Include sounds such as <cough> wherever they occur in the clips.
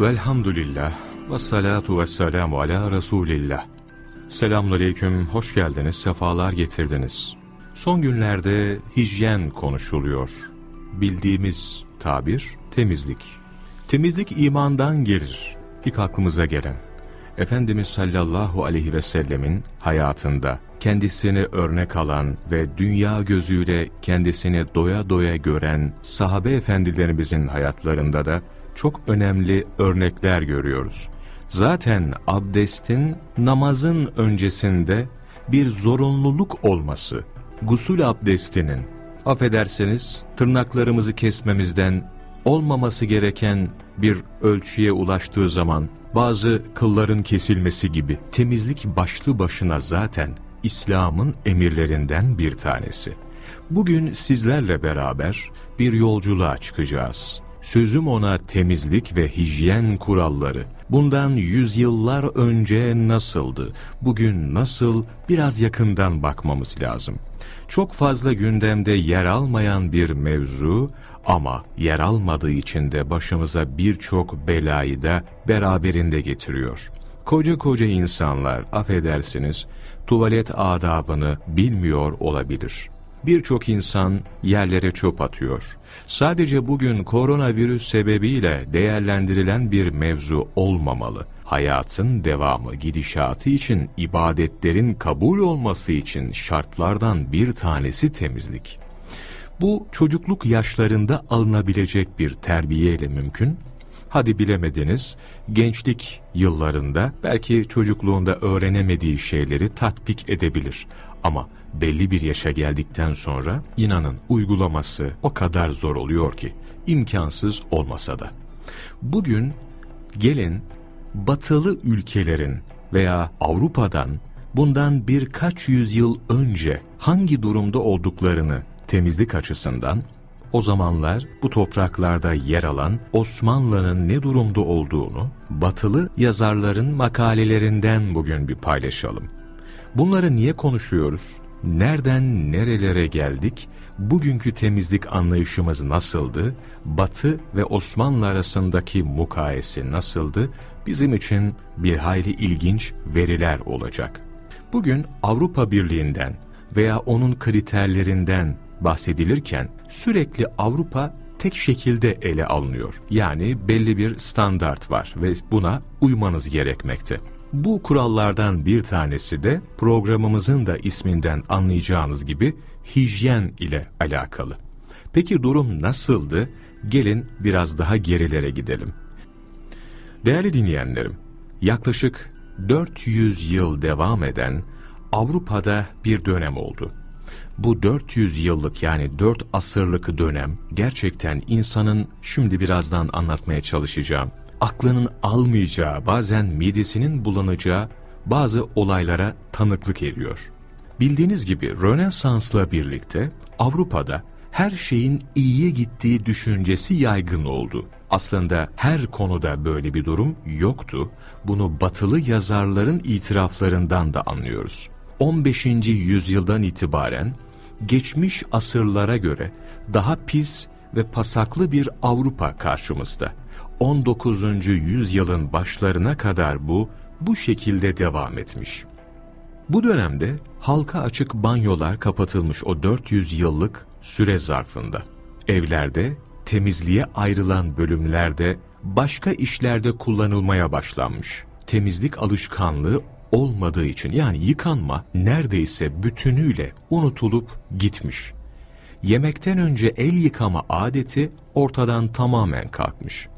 Velhamdülillah ve salatu ve selamu ala Resulillah. Selamünaleyküm, hoş geldiniz, sefalar getirdiniz. Son günlerde hijyen konuşuluyor. Bildiğimiz tabir temizlik. Temizlik imandan gelir. İlk aklımıza gelen. Efendimiz sallallahu aleyhi ve sellemin hayatında kendisini örnek alan ve dünya gözüyle kendisini doya doya gören sahabe efendilerimizin hayatlarında da çok önemli örnekler görüyoruz. Zaten abdestin namazın öncesinde bir zorunluluk olması, gusül abdestinin, affedersiniz tırnaklarımızı kesmemizden olmaması gereken bir ölçüye ulaştığı zaman bazı kılların kesilmesi gibi temizlik başlı başına zaten İslam'ın emirlerinden bir tanesi. Bugün sizlerle beraber bir yolculuğa çıkacağız. Sözüm ona temizlik ve hijyen kuralları. Bundan yüzyıllar önce nasıldı? Bugün nasıl? Biraz yakından bakmamız lazım. Çok fazla gündemde yer almayan bir mevzu ama yer almadığı için de başımıza birçok belayı da beraberinde getiriyor. Koca koca insanlar, affedersiniz, tuvalet adabını bilmiyor olabilir. Birçok insan yerlere çöp atıyor. Sadece bugün koronavirüs sebebiyle değerlendirilen bir mevzu olmamalı. Hayatın devamı, gidişatı için, ibadetlerin kabul olması için şartlardan bir tanesi temizlik. Bu çocukluk yaşlarında alınabilecek bir terbiyeyle mümkün. Hadi bilemediniz, gençlik yıllarında belki çocukluğunda öğrenemediği şeyleri tatbik edebilir. Ama belli bir yaşa geldikten sonra inanın uygulaması o kadar zor oluyor ki imkansız olmasa da. Bugün gelin batılı ülkelerin veya Avrupa'dan bundan birkaç yüzyıl önce hangi durumda olduklarını temizlik açısından o zamanlar bu topraklarda yer alan Osmanlı'nın ne durumda olduğunu batılı yazarların makalelerinden bugün bir paylaşalım. Bunları niye konuşuyoruz? Nereden nerelere geldik? Bugünkü temizlik anlayışımız nasıldı? Batı ve Osmanlı arasındaki mukayese nasıldı? Bizim için bir hayli ilginç veriler olacak. Bugün Avrupa Birliği'nden veya onun kriterlerinden bahsedilirken sürekli Avrupa tek şekilde ele alınıyor. Yani belli bir standart var ve buna uymanız gerekmekte. Bu kurallardan bir tanesi de programımızın da isminden anlayacağınız gibi hijyen ile alakalı. Peki durum nasıldı? Gelin biraz daha gerilere gidelim. Değerli dinleyenlerim, yaklaşık 400 yıl devam eden Avrupa'da bir dönem oldu. Bu 400 yıllık yani 4 asırlık dönem gerçekten insanın şimdi birazdan anlatmaya çalışacağım aklının almayacağı, bazen midesinin bulanacağı bazı olaylara tanıklık ediyor. Bildiğiniz gibi Rönesans'la birlikte Avrupa'da her şeyin iyiye gittiği düşüncesi yaygın oldu. Aslında her konuda böyle bir durum yoktu. Bunu batılı yazarların itiraflarından da anlıyoruz. 15. yüzyıldan itibaren geçmiş asırlara göre daha pis ve pasaklı bir Avrupa karşımızda. 19. yüzyılın başlarına kadar bu, bu şekilde devam etmiş. Bu dönemde halka açık banyolar kapatılmış o 400 yıllık süre zarfında. Evlerde, temizliğe ayrılan bölümlerde başka işlerde kullanılmaya başlanmış. Temizlik alışkanlığı olmadığı için yani yıkanma neredeyse bütünüyle unutulup gitmiş. Yemekten önce el yıkama adeti ortadan tamamen kalkmış.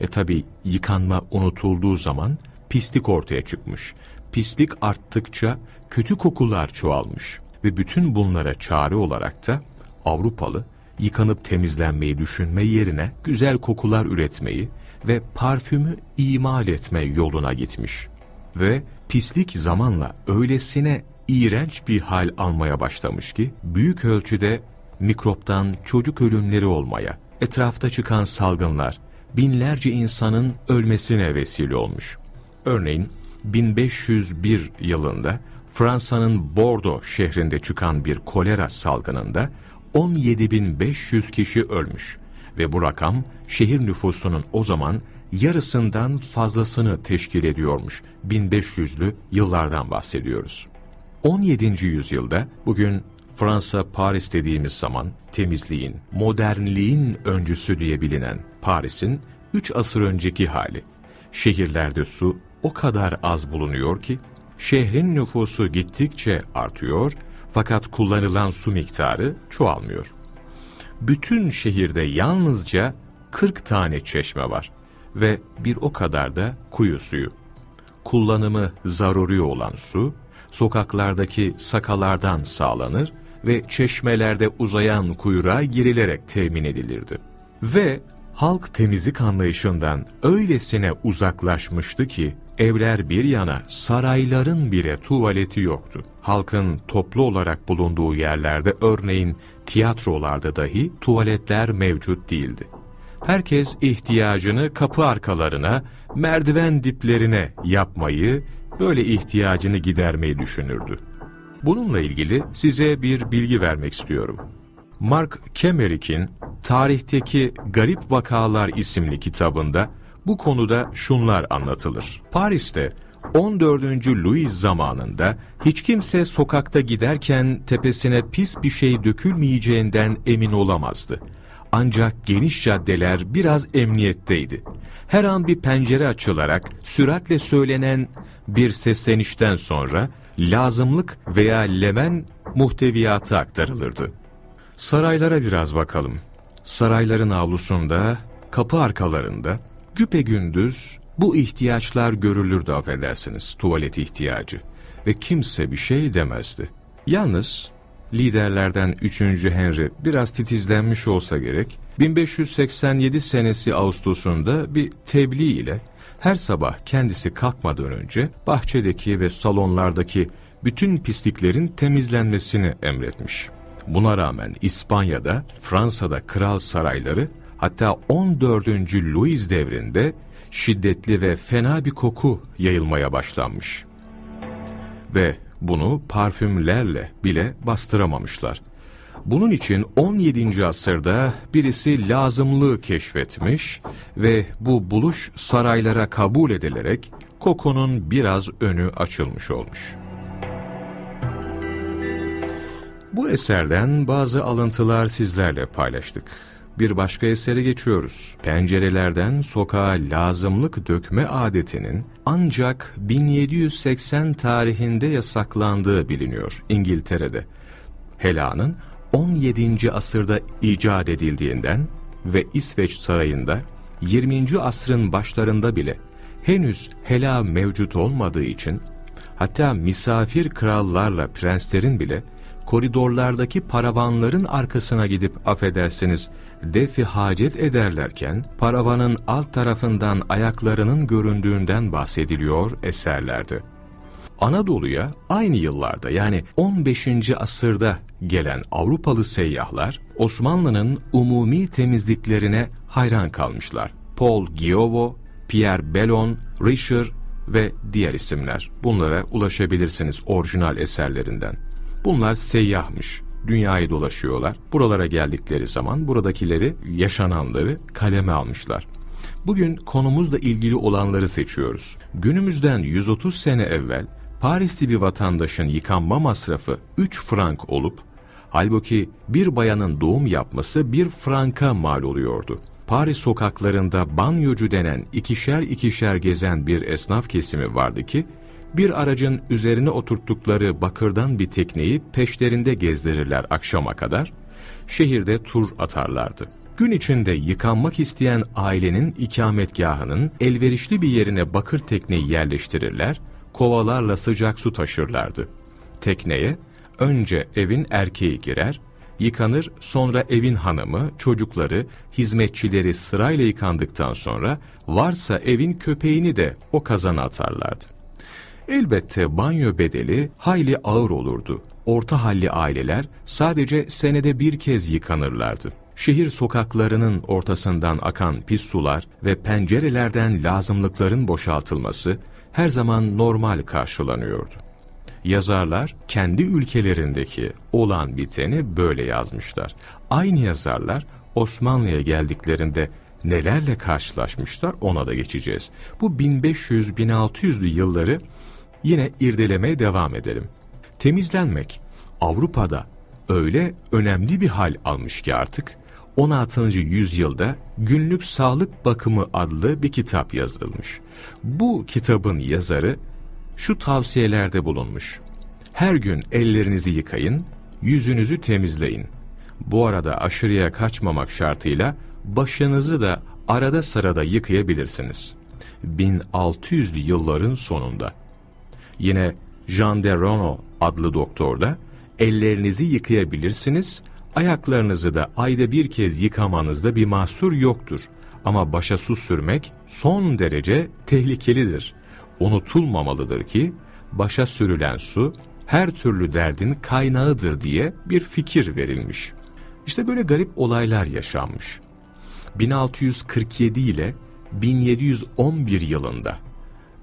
E tabi yıkanma unutulduğu zaman pislik ortaya çıkmış. Pislik arttıkça kötü kokular çoğalmış. Ve bütün bunlara çare olarak da Avrupalı yıkanıp temizlenmeyi düşünme yerine güzel kokular üretmeyi ve parfümü imal etme yoluna gitmiş. Ve pislik zamanla öylesine iğrenç bir hal almaya başlamış ki büyük ölçüde mikroptan çocuk ölümleri olmaya, etrafta çıkan salgınlar, binlerce insanın ölmesine vesile olmuş. Örneğin 1501 yılında Fransa'nın Bordeaux şehrinde çıkan bir kolera salgınında 17.500 kişi ölmüş ve bu rakam şehir nüfusunun o zaman yarısından fazlasını teşkil ediyormuş. 1500'lü yıllardan bahsediyoruz. 17. yüzyılda bugün Fransa, Paris dediğimiz zaman temizliğin, modernliğin öncüsü diye bilinen Paris'in 3 asır önceki hali. Şehirlerde su o kadar az bulunuyor ki şehrin nüfusu gittikçe artıyor fakat kullanılan su miktarı çoğalmıyor. Bütün şehirde yalnızca 40 tane çeşme var ve bir o kadar da kuyu suyu. Kullanımı zaruri olan su, sokaklardaki sakalardan sağlanır ve çeşmelerde uzayan kuyruğa girilerek temin edilirdi. Ve halk temizlik anlayışından öylesine uzaklaşmıştı ki, evler bir yana sarayların bile tuvaleti yoktu. Halkın toplu olarak bulunduğu yerlerde örneğin tiyatrolarda dahi tuvaletler mevcut değildi. Herkes ihtiyacını kapı arkalarına, merdiven diplerine yapmayı, böyle ihtiyacını gidermeyi düşünürdü. Bununla ilgili size bir bilgi vermek istiyorum. Mark Kemerick'in Tarihteki Garip Vakalar isimli kitabında bu konuda şunlar anlatılır. Paris'te 14. Louis zamanında hiç kimse sokakta giderken tepesine pis bir şey dökülmeyeceğinden emin olamazdı. Ancak geniş caddeler biraz emniyetteydi. Her an bir pencere açılarak süratle söylenen bir seslenişten sonra lazımlık veya lemen muhteviyatı aktarılırdı. Saraylara biraz bakalım. Sarayların avlusunda, kapı arkalarında, güpe gündüz bu ihtiyaçlar görülürdü affedersiniz, tuvalet ihtiyacı. Ve kimse bir şey demezdi. Yalnız liderlerden 3. Henry biraz titizlenmiş olsa gerek, 1587 senesi Ağustos'unda bir tebliğ ile her sabah kendisi kalkmadan önce bahçedeki ve salonlardaki bütün pisliklerin temizlenmesini emretmiş. Buna rağmen İspanya'da, Fransa'da kral sarayları hatta 14. Louis devrinde şiddetli ve fena bir koku yayılmaya başlanmış. Ve bunu parfümlerle bile bastıramamışlar. Bunun için 17. asırda birisi lazımlığı keşfetmiş ve bu buluş saraylara kabul edilerek kokunun biraz önü açılmış olmuş. Bu eserden bazı alıntılar sizlerle paylaştık. Bir başka esere geçiyoruz. Pencerelerden sokağa lazımlık dökme adetinin ancak 1780 tarihinde yasaklandığı biliniyor İngiltere'de. Hela'nın 17. asırda icat edildiğinden ve İsveç sarayında 20. asrın başlarında bile henüz hela mevcut olmadığı için hatta misafir krallarla prenslerin bile koridorlardaki paravanların arkasına gidip affedersiniz defi hacet ederlerken paravanın alt tarafından ayaklarının göründüğünden bahsediliyor eserlerde. Anadolu'ya aynı yıllarda yani 15. asırda gelen Avrupalı seyyahlar Osmanlı'nın umumi temizliklerine hayran kalmışlar. Paul Giovo, Pierre Bellon, Richer ve diğer isimler. Bunlara ulaşabilirsiniz orijinal eserlerinden. Bunlar seyyahmış. Dünyayı dolaşıyorlar. Buralara geldikleri zaman buradakileri, yaşananları kaleme almışlar. Bugün konumuzla ilgili olanları seçiyoruz. Günümüzden 130 sene evvel Paris'te bir vatandaşın yıkanma masrafı 3 frank olup, halbuki bir bayanın doğum yapması 1 franka mal oluyordu. Paris sokaklarında banyocu denen ikişer ikişer gezen bir esnaf kesimi vardı ki, bir aracın üzerine oturttukları bakırdan bir tekneyi peşlerinde gezdirirler akşama kadar, şehirde tur atarlardı. Gün içinde yıkanmak isteyen ailenin ikametgahının elverişli bir yerine bakır tekneyi yerleştirirler, kovalarla sıcak su taşırlardı. Tekneye önce evin erkeği girer, yıkanır sonra evin hanımı, çocukları, hizmetçileri sırayla yıkandıktan sonra varsa evin köpeğini de o kazana atarlardı. Elbette banyo bedeli hayli ağır olurdu. Orta halli aileler sadece senede bir kez yıkanırlardı. Şehir sokaklarının ortasından akan pis sular ve pencerelerden lazımlıkların boşaltılması her zaman normal karşılanıyordu. Yazarlar kendi ülkelerindeki olan biteni böyle yazmışlar. Aynı yazarlar Osmanlı'ya geldiklerinde nelerle karşılaşmışlar ona da geçeceğiz. Bu 1500-1600'lü yılları yine irdelemeye devam edelim. Temizlenmek Avrupa'da öyle önemli bir hal almış ki artık 16. yüzyılda Günlük Sağlık Bakımı adlı bir kitap yazılmış. Bu kitabın yazarı şu tavsiyelerde bulunmuş. Her gün ellerinizi yıkayın, yüzünüzü temizleyin. Bu arada aşırıya kaçmamak şartıyla başınızı da arada sırada yıkayabilirsiniz. 1600'lü yılların sonunda. Yine Jean de Rono adlı doktor da ellerinizi yıkayabilirsiniz, ayaklarınızı da ayda bir kez yıkamanızda bir mahsur yoktur. Ama başa su sürmek son derece tehlikelidir. Unutulmamalıdır ki başa sürülen su her türlü derdin kaynağıdır diye bir fikir verilmiş. İşte böyle garip olaylar yaşanmış. 1647 ile 1711 yılında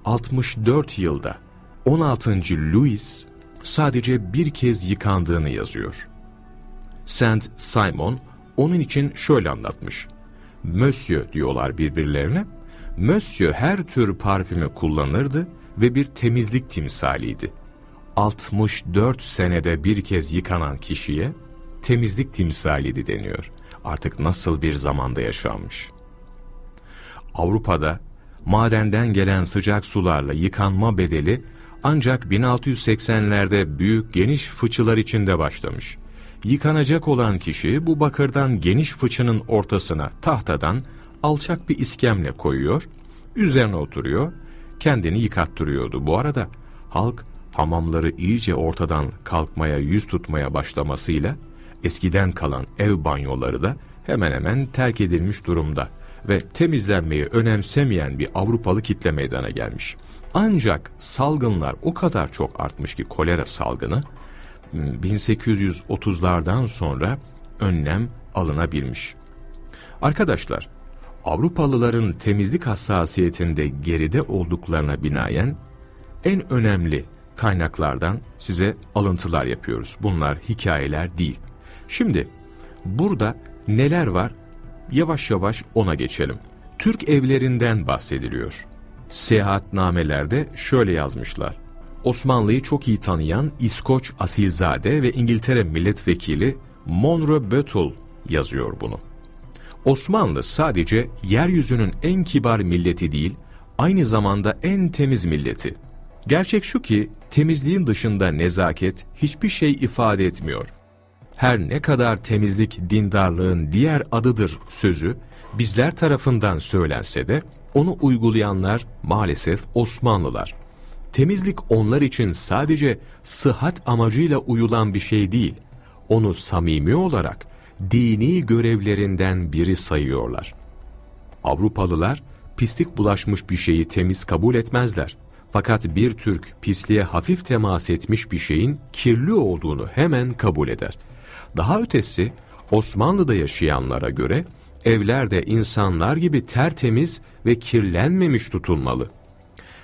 64 yılda 16. Louis sadece bir kez yıkandığını yazıyor. Saint Simon onun için şöyle anlatmış. Monsieur diyorlar birbirlerine. Monsieur her tür parfümü kullanırdı ve bir temizlik timsaliydi. 64 senede bir kez yıkanan kişiye temizlik timsaliydi deniyor. Artık nasıl bir zamanda yaşanmış. Avrupa'da madenden gelen sıcak sularla yıkanma bedeli ancak 1680'lerde büyük geniş fıçılar içinde başlamış. Yıkanacak olan kişi bu bakırdan geniş fıçının ortasına tahtadan alçak bir iskemle koyuyor, üzerine oturuyor, kendini yıkattırıyordu. Bu arada halk hamamları iyice ortadan kalkmaya yüz tutmaya başlamasıyla eskiden kalan ev banyoları da hemen hemen terk edilmiş durumda ve temizlenmeyi önemsemeyen bir Avrupalı kitle meydana gelmiş. Ancak salgınlar o kadar çok artmış ki kolera salgını 1830'lardan sonra önlem alınabilmiş. Arkadaşlar, Avrupalıların temizlik hassasiyetinde geride olduklarına binaen en önemli kaynaklardan size alıntılar yapıyoruz. Bunlar hikayeler değil. Şimdi burada neler var? Yavaş yavaş ona geçelim. Türk evlerinden bahsediliyor. Seyahatnamelerde şöyle yazmışlar. Osmanlı'yı çok iyi tanıyan İskoç asilzade ve İngiltere milletvekili Monroe Böttle yazıyor bunu. Osmanlı sadece yeryüzünün en kibar milleti değil, aynı zamanda en temiz milleti. Gerçek şu ki temizliğin dışında nezaket hiçbir şey ifade etmiyor. Her ne kadar temizlik dindarlığın diğer adıdır sözü bizler tarafından söylense de onu uygulayanlar maalesef Osmanlılar. Temizlik onlar için sadece sıhhat amacıyla uyulan bir şey değil, onu samimi olarak dini görevlerinden biri sayıyorlar. Avrupalılar pislik bulaşmış bir şeyi temiz kabul etmezler. Fakat bir Türk pisliğe hafif temas etmiş bir şeyin kirli olduğunu hemen kabul eder. Daha ötesi Osmanlı'da yaşayanlara göre evlerde insanlar gibi tertemiz ve kirlenmemiş tutulmalı.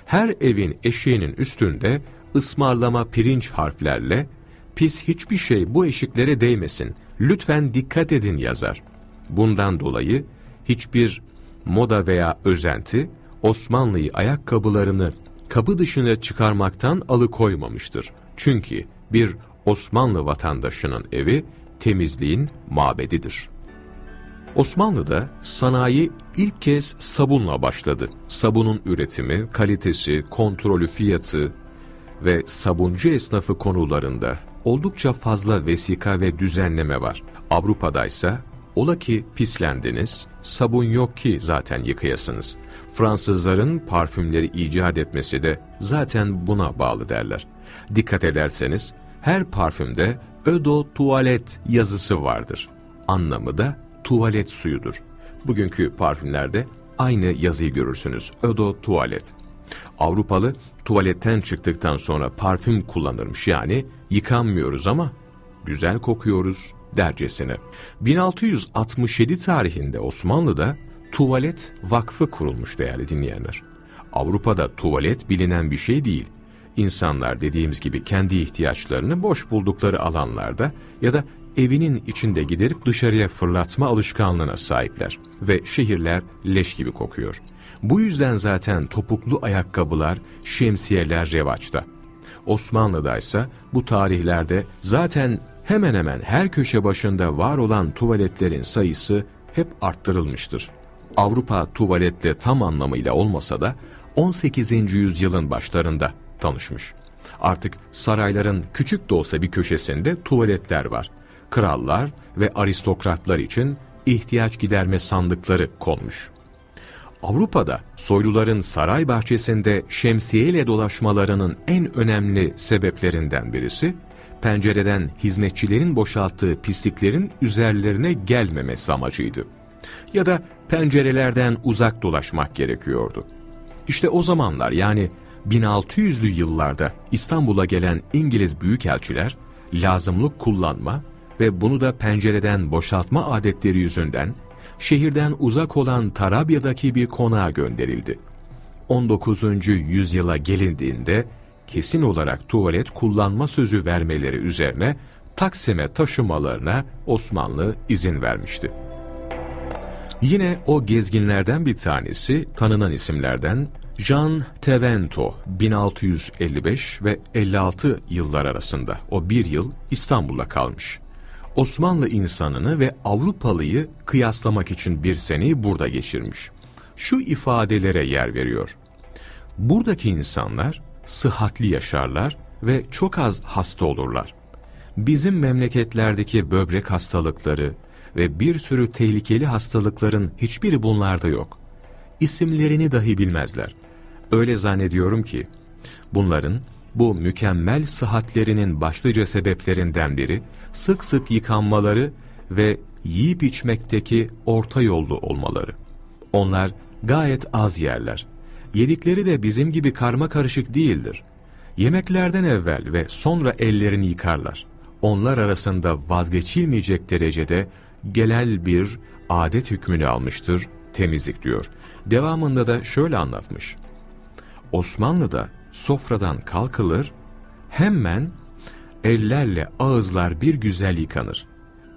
Her evin eşiğinin üstünde ısmarlama pirinç harflerle pis hiçbir şey bu eşiklere değmesin, lütfen dikkat edin yazar. Bundan dolayı hiçbir moda veya özenti Osmanlı'yı ayakkabılarını kapı dışına çıkarmaktan alıkoymamıştır. Çünkü bir Osmanlı vatandaşının evi temizliğin mabedidir. Osmanlı'da sanayi ilk kez sabunla başladı. Sabunun üretimi, kalitesi, kontrolü fiyatı ve sabuncu esnafı konularında oldukça fazla vesika ve düzenleme var. Avrupa'da ise ola ki pislendiniz, sabun yok ki zaten yıkayasınız. Fransızların parfümleri icat etmesi de zaten buna bağlı derler. Dikkat ederseniz her parfümde ödo tuvalet yazısı vardır. Anlamı da tuvalet suyudur. Bugünkü parfümlerde aynı yazıyı görürsünüz. Ödo tuvalet. Avrupalı tuvaletten çıktıktan sonra parfüm kullanırmış yani yıkanmıyoruz ama güzel kokuyoruz dercesine. 1667 tarihinde Osmanlı'da tuvalet vakfı kurulmuş değerli dinleyenler. Avrupa'da tuvalet bilinen bir şey değil. İnsanlar dediğimiz gibi kendi ihtiyaçlarını boş buldukları alanlarda ya da evinin içinde giderip dışarıya fırlatma alışkanlığına sahipler ve şehirler leş gibi kokuyor. Bu yüzden zaten topuklu ayakkabılar, şemsiyeler revaçta. Osmanlı'da ise bu tarihlerde zaten hemen hemen her köşe başında var olan tuvaletlerin sayısı hep arttırılmıştır. Avrupa tuvaletle tam anlamıyla olmasa da 18. yüzyılın başlarında tanışmış. Artık sarayların küçük de olsa bir köşesinde tuvaletler var. Krallar ve aristokratlar için ihtiyaç giderme sandıkları konmuş. Avrupa'da soyluların saray bahçesinde şemsiyeyle dolaşmalarının en önemli sebeplerinden birisi, pencereden hizmetçilerin boşalttığı pisliklerin üzerlerine gelmemesi amacıydı. Ya da pencerelerden uzak dolaşmak gerekiyordu. İşte o zamanlar yani 1600'lü yıllarda İstanbul'a gelen İngiliz büyükelçiler lazımlık kullanma ve bunu da pencereden boşaltma adetleri yüzünden şehirden uzak olan Tarabya'daki bir konağa gönderildi. 19. yüzyıla gelindiğinde kesin olarak tuvalet kullanma sözü vermeleri üzerine Taksim'e taşımalarına Osmanlı izin vermişti. Yine o gezginlerden bir tanesi tanınan isimlerden Jean Tevento 1655 ve 56 yıllar arasında o bir yıl İstanbul'da kalmış. Osmanlı insanını ve Avrupalıyı kıyaslamak için bir seneyi burada geçirmiş. Şu ifadelere yer veriyor. Buradaki insanlar sıhhatli yaşarlar ve çok az hasta olurlar. Bizim memleketlerdeki böbrek hastalıkları ve bir sürü tehlikeli hastalıkların hiçbiri bunlarda yok. İsimlerini dahi bilmezler. Öyle zannediyorum ki bunların bu mükemmel sıhhatlerinin başlıca sebeplerinden biri sık sık yıkanmaları ve yiyip içmekteki orta yollu olmaları. Onlar gayet az yerler. Yedikleri de bizim gibi karma karışık değildir. Yemeklerden evvel ve sonra ellerini yıkarlar. Onlar arasında vazgeçilmeyecek derecede genel bir adet hükmünü almıştır temizlik diyor. Devamında da şöyle anlatmış. Osmanlı'da sofradan kalkılır, hemen ellerle ağızlar bir güzel yıkanır.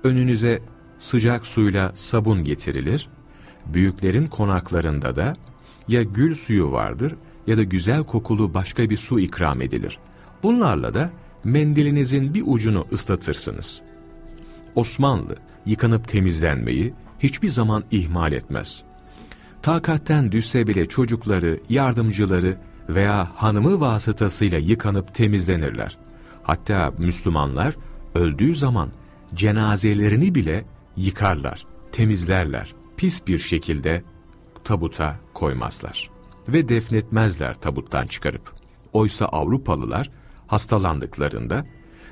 Önünüze sıcak suyla sabun getirilir. Büyüklerin konaklarında da ya gül suyu vardır ya da güzel kokulu başka bir su ikram edilir. Bunlarla da mendilinizin bir ucunu ıslatırsınız. Osmanlı yıkanıp temizlenmeyi hiçbir zaman ihmal etmez. Takatten düşse bile çocukları, yardımcıları veya hanımı vasıtasıyla yıkanıp temizlenirler. Hatta Müslümanlar öldüğü zaman cenazelerini bile yıkarlar, temizlerler. Pis bir şekilde tabuta koymazlar ve defnetmezler tabuttan çıkarıp. Oysa Avrupalılar hastalandıklarında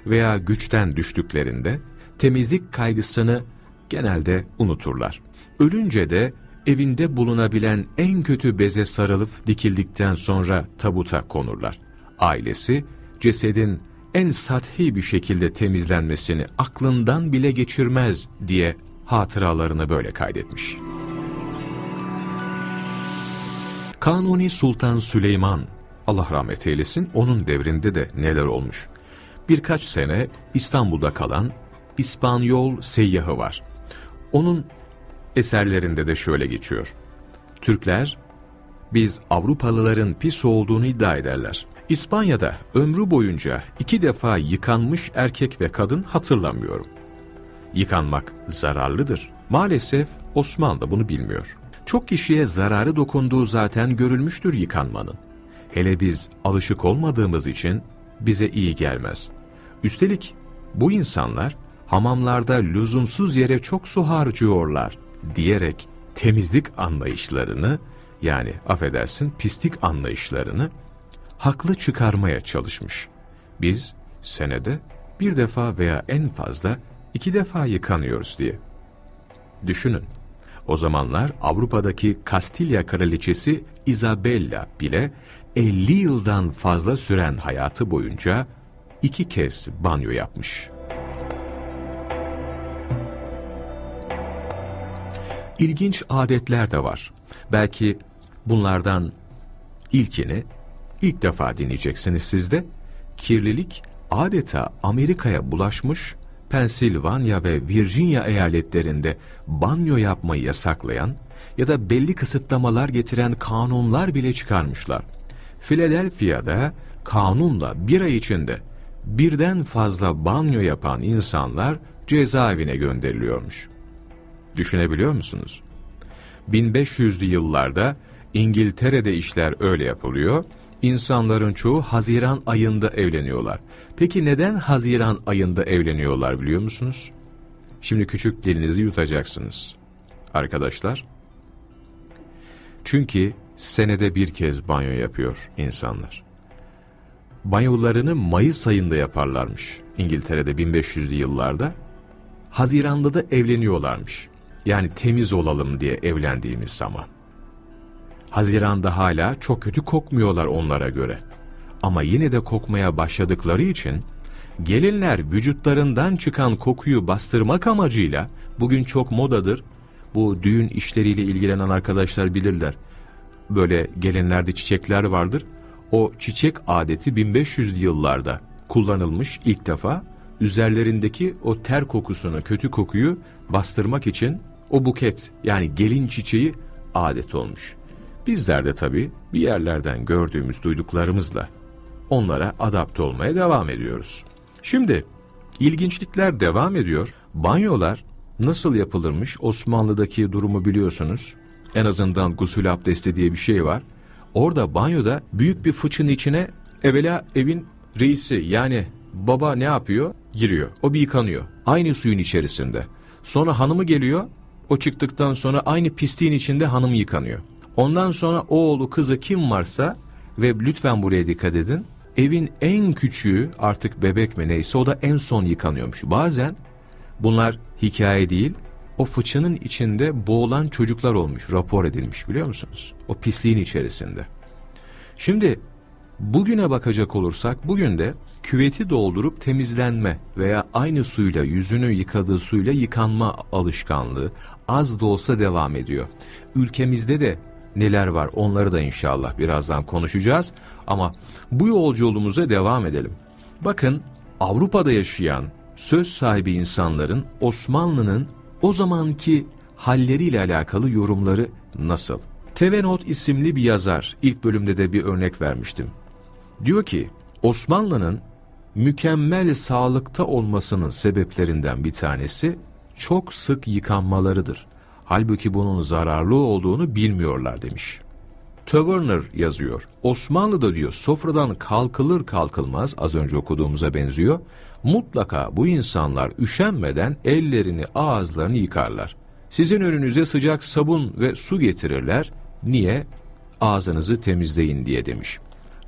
veya güçten düştüklerinde temizlik kaygısını genelde unuturlar. Ölünce de evinde bulunabilen en kötü beze sarılıp dikildikten sonra tabuta konurlar. Ailesi cesedin en sathi bir şekilde temizlenmesini aklından bile geçirmez diye hatıralarını böyle kaydetmiş. Kanuni Sultan Süleyman, Allah rahmet eylesin, onun devrinde de neler olmuş. Birkaç sene İstanbul'da kalan İspanyol seyyahı var. Onun eserlerinde de şöyle geçiyor. Türkler, biz Avrupalıların pis olduğunu iddia ederler. İspanya'da ömrü boyunca iki defa yıkanmış erkek ve kadın hatırlamıyorum. Yıkanmak zararlıdır. Maalesef Osmanlı bunu bilmiyor. Çok kişiye zararı dokunduğu zaten görülmüştür yıkanmanın. Hele biz alışık olmadığımız için bize iyi gelmez. Üstelik bu insanlar hamamlarda lüzumsuz yere çok su harcıyorlar diyerek temizlik anlayışlarını yani affedersin pislik anlayışlarını haklı çıkarmaya çalışmış. Biz senede bir defa veya en fazla iki defa yıkanıyoruz diye. Düşünün, o zamanlar Avrupa'daki Kastilya kraliçesi Isabella bile 50 yıldan fazla süren hayatı boyunca iki kez banyo yapmış. İlginç adetler de var. Belki bunlardan ilkini ilk defa dinleyeceksiniz siz de. Kirlilik adeta Amerika'ya bulaşmış, Pensilvanya ve Virginia eyaletlerinde banyo yapmayı yasaklayan ya da belli kısıtlamalar getiren kanunlar bile çıkarmışlar. Philadelphia'da kanunla bir ay içinde birden fazla banyo yapan insanlar cezaevine gönderiliyormuş. Düşünebiliyor musunuz? 1500'lü yıllarda İngiltere'de işler öyle yapılıyor. İnsanların çoğu Haziran ayında evleniyorlar. Peki neden Haziran ayında evleniyorlar biliyor musunuz? Şimdi küçük dilinizi yutacaksınız. Arkadaşlar. Çünkü senede bir kez banyo yapıyor insanlar. Banyolarını Mayıs ayında yaparlarmış İngiltere'de 1500'lü yıllarda. Haziranda da evleniyorlarmış. Yani temiz olalım diye evlendiğimiz zaman. Haziranda hala çok kötü kokmuyorlar onlara göre. Ama yine de kokmaya başladıkları için gelinler vücutlarından çıkan kokuyu bastırmak amacıyla bugün çok modadır. Bu düğün işleriyle ilgilenen arkadaşlar bilirler. Böyle gelinlerde çiçekler vardır. O çiçek adeti 1500 yıllarda kullanılmış ilk defa. Üzerlerindeki o ter kokusunu, kötü kokuyu bastırmak için o buket yani gelin çiçeği adet olmuş. Bizler de tabii bir yerlerden gördüğümüz duyduklarımızla onlara adapte olmaya devam ediyoruz. Şimdi ilginçlikler devam ediyor. Banyolar nasıl yapılırmış Osmanlı'daki durumu biliyorsunuz. En azından gusül abdesti diye bir şey var. Orada banyoda büyük bir fıçın içine evvela evin reisi yani baba ne yapıyor? Giriyor. O bir yıkanıyor. Aynı suyun içerisinde. Sonra hanımı geliyor. O çıktıktan sonra aynı pisliğin içinde hanım yıkanıyor. Ondan sonra oğlu kızı kim varsa ve lütfen buraya dikkat edin. Evin en küçüğü artık bebek mi neyse o da en son yıkanıyormuş. Bazen bunlar hikaye değil o fıçının içinde boğulan çocuklar olmuş rapor edilmiş biliyor musunuz? O pisliğin içerisinde. Şimdi bugüne bakacak olursak bugün de küveti doldurup temizlenme veya aynı suyla yüzünü yıkadığı suyla yıkanma alışkanlığı az da olsa devam ediyor. Ülkemizde de neler var onları da inşallah birazdan konuşacağız. Ama bu yolculuğumuza devam edelim. Bakın Avrupa'da yaşayan söz sahibi insanların Osmanlı'nın o zamanki halleriyle alakalı yorumları nasıl? Tevenot isimli bir yazar ilk bölümde de bir örnek vermiştim. Diyor ki Osmanlı'nın mükemmel sağlıkta olmasının sebeplerinden bir tanesi çok sık yıkanmalarıdır. Halbuki bunun zararlı olduğunu bilmiyorlar demiş. Taverner yazıyor. Osmanlı'da diyor sofradan kalkılır kalkılmaz az önce okuduğumuza benziyor. Mutlaka bu insanlar üşenmeden ellerini ağızlarını yıkarlar. Sizin önünüze sıcak sabun ve su getirirler. Niye? Ağzınızı temizleyin diye demiş.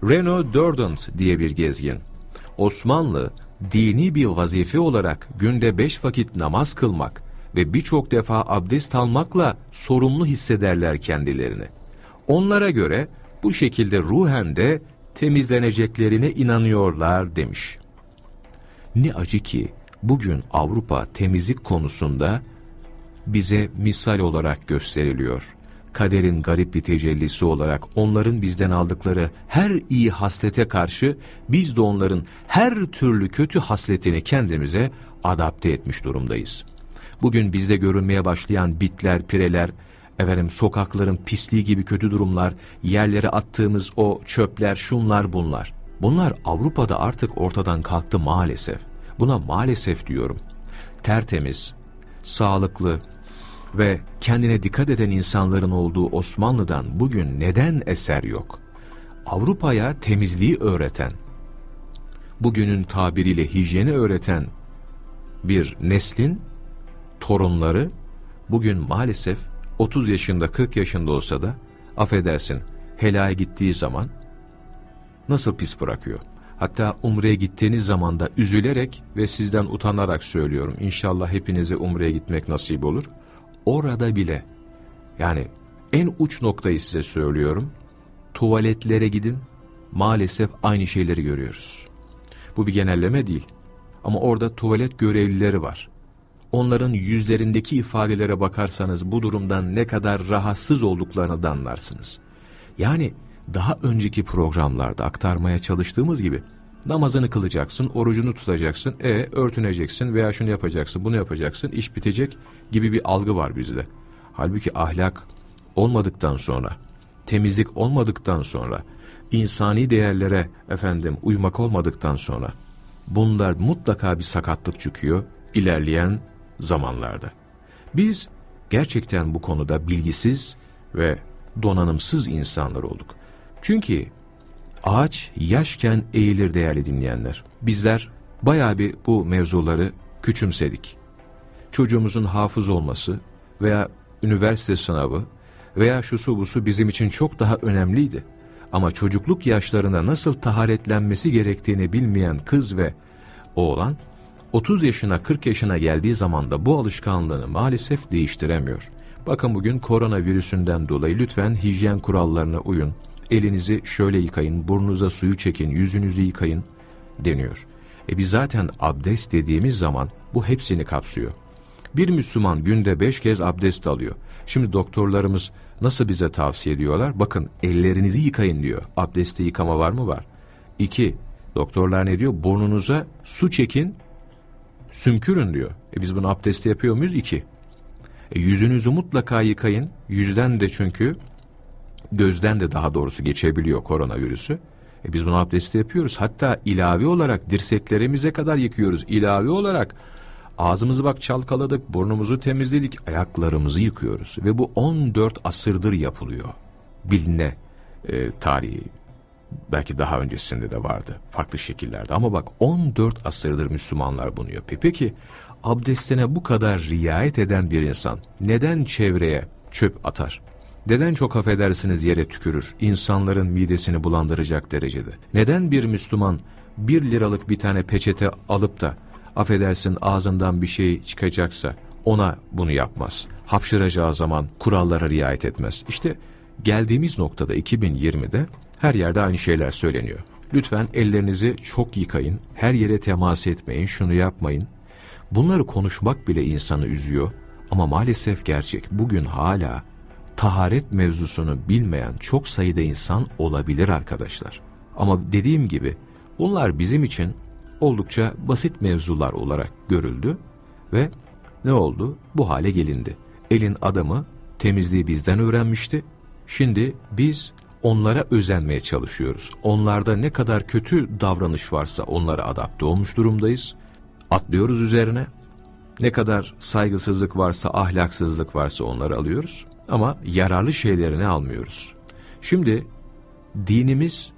Reno Dordant diye bir gezgin. Osmanlı dini bir vazife olarak günde beş vakit namaz kılmak ve birçok defa abdest almakla sorumlu hissederler kendilerini. Onlara göre bu şekilde ruhen de temizleneceklerine inanıyorlar demiş. Ne acı ki bugün Avrupa temizlik konusunda bize misal olarak gösteriliyor. Kaderin garip bir tecellisi olarak onların bizden aldıkları her iyi haslete karşı biz de onların her türlü kötü hasletini kendimize adapte etmiş durumdayız. Bugün bizde görünmeye başlayan bitler, pireler, efendim sokakların pisliği gibi kötü durumlar, yerlere attığımız o çöpler, şunlar bunlar. Bunlar Avrupa'da artık ortadan kalktı maalesef. Buna maalesef diyorum. Tertemiz, sağlıklı ve kendine dikkat eden insanların olduğu Osmanlı'dan bugün neden eser yok? Avrupa'ya temizliği öğreten, bugünün tabiriyle hijyeni öğreten bir neslin torunları bugün maalesef 30 yaşında 40 yaşında olsa da affedersin helaya gittiği zaman nasıl pis bırakıyor. Hatta umreye gittiğiniz zaman da üzülerek ve sizden utanarak söylüyorum. İnşallah hepinize umreye gitmek nasip olur. Orada bile yani en uç noktayı size söylüyorum. Tuvaletlere gidin maalesef aynı şeyleri görüyoruz. Bu bir genelleme değil. Ama orada tuvalet görevlileri var onların yüzlerindeki ifadelere bakarsanız bu durumdan ne kadar rahatsız olduklarını da anlarsınız. Yani daha önceki programlarda aktarmaya çalıştığımız gibi Namazını kılacaksın, orucunu tutacaksın, e örtüneceksin veya şunu yapacaksın, bunu yapacaksın, iş bitecek gibi bir algı var bizde. Halbuki ahlak olmadıktan sonra, temizlik olmadıktan sonra, insani değerlere efendim uymak olmadıktan sonra bunlar mutlaka bir sakatlık çıkıyor ilerleyen zamanlarda. Biz gerçekten bu konuda bilgisiz ve donanımsız insanlar olduk. Çünkü ağaç yaşken eğilir değerli dinleyenler. Bizler bayağı bir bu mevzuları küçümsedik. Çocuğumuzun hafız olması veya üniversite sınavı veya şusu busu bizim için çok daha önemliydi. Ama çocukluk yaşlarında nasıl taharetlenmesi gerektiğini bilmeyen kız ve oğlan 30 yaşına 40 yaşına geldiği zaman da bu alışkanlığını maalesef değiştiremiyor. Bakın bugün koronavirüsünden dolayı lütfen hijyen kurallarına uyun. Elinizi şöyle yıkayın, burnunuza suyu çekin, yüzünüzü yıkayın deniyor. E biz zaten abdest dediğimiz zaman bu hepsini kapsıyor. Bir Müslüman günde beş kez abdest alıyor. Şimdi doktorlarımız nasıl bize tavsiye ediyorlar? Bakın ellerinizi yıkayın diyor. Abdesti yıkama var mı? Var. İki, doktorlar ne diyor? Burnunuza su çekin, sümkürün diyor. E biz bunu abdesti yapıyor muyuz? İki. E yüzünüzü mutlaka yıkayın. Yüzden de çünkü gözden de daha doğrusu geçebiliyor koronavirüsü. E biz bunu abdesti yapıyoruz. Hatta ilavi olarak dirseklerimize kadar yıkıyoruz. İlavi olarak ağzımızı bak çalkaladık, burnumuzu temizledik, ayaklarımızı yıkıyoruz. Ve bu 14 asırdır yapılıyor. Biline e, tarihi belki daha öncesinde de vardı farklı şekillerde ama bak 14 asırdır Müslümanlar bunu yapıyor. Peki abdestine bu kadar riayet eden bir insan neden çevreye çöp atar? Neden çok affedersiniz yere tükürür, insanların midesini bulandıracak derecede? Neden bir Müslüman bir liralık bir tane peçete alıp da affedersin ağzından bir şey çıkacaksa ona bunu yapmaz. Hapşıracağı zaman kurallara riayet etmez. İşte geldiğimiz noktada 2020'de her yerde aynı şeyler söyleniyor. Lütfen ellerinizi çok yıkayın, her yere temas etmeyin, şunu yapmayın. Bunları konuşmak bile insanı üzüyor ama maalesef gerçek. Bugün hala taharet mevzusunu bilmeyen çok sayıda insan olabilir arkadaşlar. Ama dediğim gibi bunlar bizim için oldukça basit mevzular olarak görüldü ve ne oldu? Bu hale gelindi. Elin adamı temizliği bizden öğrenmişti. Şimdi biz onlara özenmeye çalışıyoruz. Onlarda ne kadar kötü davranış varsa onlara adapte olmuş durumdayız. Atlıyoruz üzerine. Ne kadar saygısızlık varsa, ahlaksızlık varsa onları alıyoruz. Ama yararlı şeylerini almıyoruz. Şimdi dinimiz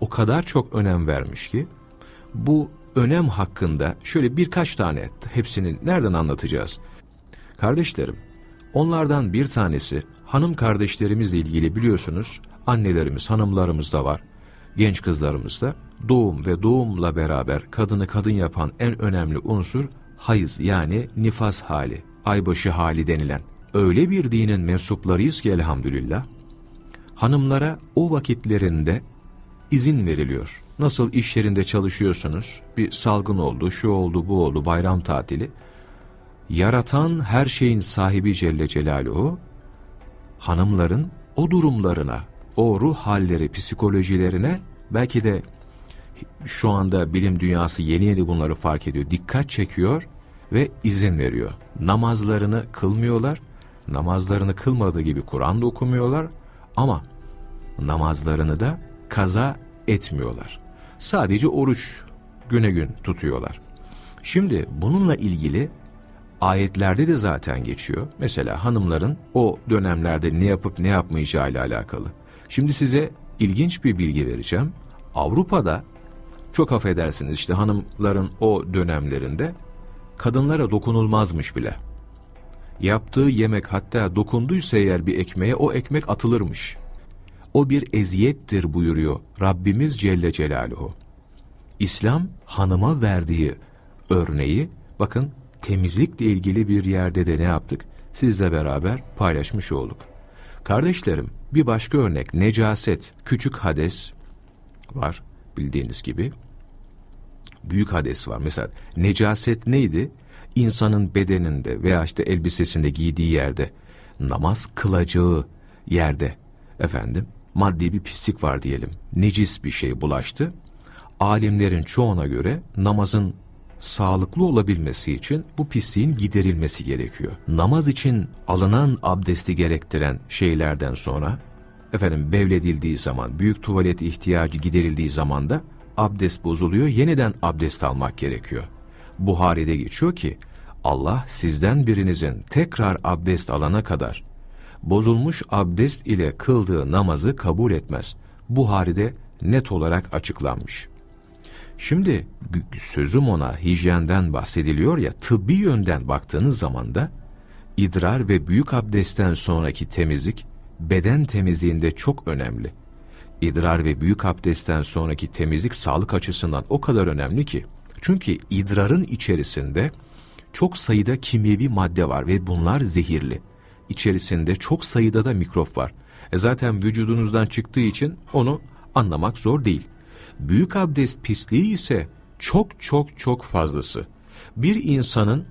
o kadar çok önem vermiş ki bu önem hakkında şöyle birkaç tane hepsini nereden anlatacağız? Kardeşlerim, onlardan bir tanesi hanım kardeşlerimizle ilgili biliyorsunuz annelerimiz, hanımlarımız da var, genç kızlarımız da. Doğum ve doğumla beraber kadını kadın yapan en önemli unsur hayız yani nifas hali, aybaşı hali denilen. Öyle bir dinin mensuplarıyız ki elhamdülillah, hanımlara o vakitlerinde izin veriliyor. Nasıl iş yerinde çalışıyorsunuz, bir salgın oldu, şu oldu, bu oldu, bayram tatili. Yaratan her şeyin sahibi Celle Celaluhu, hanımların o durumlarına, o ruh halleri, psikolojilerine belki de şu anda bilim dünyası yeni yeni bunları fark ediyor. Dikkat çekiyor ve izin veriyor. Namazlarını kılmıyorlar. Namazlarını kılmadığı gibi Kur'an da okumuyorlar ama namazlarını da kaza etmiyorlar. Sadece oruç güne gün tutuyorlar. Şimdi bununla ilgili ayetlerde de zaten geçiyor. Mesela hanımların o dönemlerde ne yapıp ne yapmayacağı ile alakalı. Şimdi size ilginç bir bilgi vereceğim. Avrupa'da çok affedersiniz işte hanımların o dönemlerinde kadınlara dokunulmazmış bile. Yaptığı yemek hatta dokunduysa eğer bir ekmeğe o ekmek atılırmış. O bir eziyettir buyuruyor Rabbimiz Celle Celaluhu. İslam hanıma verdiği örneği bakın temizlikle ilgili bir yerde de ne yaptık? Sizle beraber paylaşmış olduk. Kardeşlerim bir başka örnek necaset, küçük hades var bildiğiniz gibi. Büyük hades var. Mesela necaset neydi? İnsanın bedeninde veya işte elbisesinde giydiği yerde namaz kılacağı yerde efendim maddi bir pislik var diyelim. Necis bir şey bulaştı. alimlerin çoğuna göre namazın sağlıklı olabilmesi için bu pisliğin giderilmesi gerekiyor. Namaz için alınan abdesti gerektiren şeylerden sonra efendim bevledildiği zaman, büyük tuvalet ihtiyacı giderildiği zaman da abdest bozuluyor, yeniden abdest almak gerekiyor. Buhari'de geçiyor ki Allah sizden birinizin tekrar abdest alana kadar bozulmuş abdest ile kıldığı namazı kabul etmez. Buhari'de net olarak açıklanmış. Şimdi sözüm ona hijyenden bahsediliyor ya tıbbi yönden baktığınız zaman da idrar ve büyük abdestten sonraki temizlik beden temizliğinde çok önemli. İdrar ve büyük abdestten sonraki temizlik sağlık açısından o kadar önemli ki. Çünkü idrarın içerisinde çok sayıda kimyevi madde var ve bunlar zehirli. İçerisinde çok sayıda da mikrop var. E zaten vücudunuzdan çıktığı için onu anlamak zor değil. Büyük abdest pisliği ise çok çok çok fazlası. Bir insanın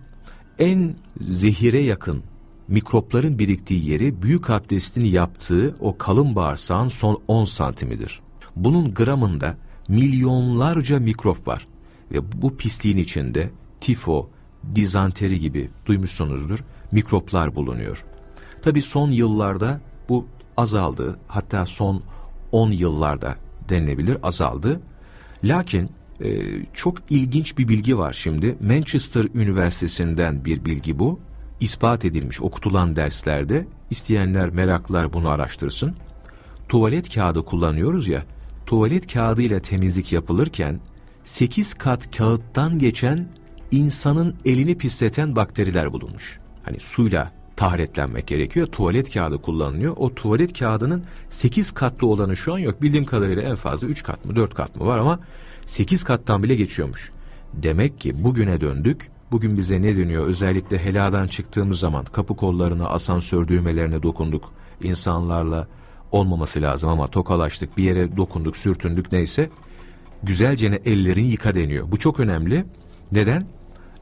en zehire yakın mikropların biriktiği yeri büyük abdestin yaptığı o kalın bağırsağın son 10 santimidir. Bunun gramında milyonlarca mikrop var ve bu pisliğin içinde tifo, dizanteri gibi duymuşsunuzdur mikroplar bulunuyor. Tabi son yıllarda bu azaldı hatta son 10 yıllarda denilebilir azaldı. Lakin e, çok ilginç bir bilgi var şimdi. Manchester Üniversitesi'nden bir bilgi bu. İspat edilmiş okutulan derslerde isteyenler meraklar bunu araştırsın. Tuvalet kağıdı kullanıyoruz ya. Tuvalet kağıdı ile temizlik yapılırken 8 kat kağıttan geçen insanın elini pisleten bakteriler bulunmuş. Hani suyla taharetlenmek gerekiyor. Tuvalet kağıdı kullanılıyor. O tuvalet kağıdının 8 katlı olanı şu an yok. Bildiğim kadarıyla en fazla 3 kat mı 4 kat mı var ama 8 kattan bile geçiyormuş. Demek ki bugüne döndük. Bugün bize ne dönüyor? Özellikle heladan çıktığımız zaman kapı kollarına, asansör düğmelerine dokunduk. İnsanlarla olmaması lazım ama tokalaştık, bir yere dokunduk, sürtündük neyse. Güzelce ellerini yıka deniyor. Bu çok önemli. Neden?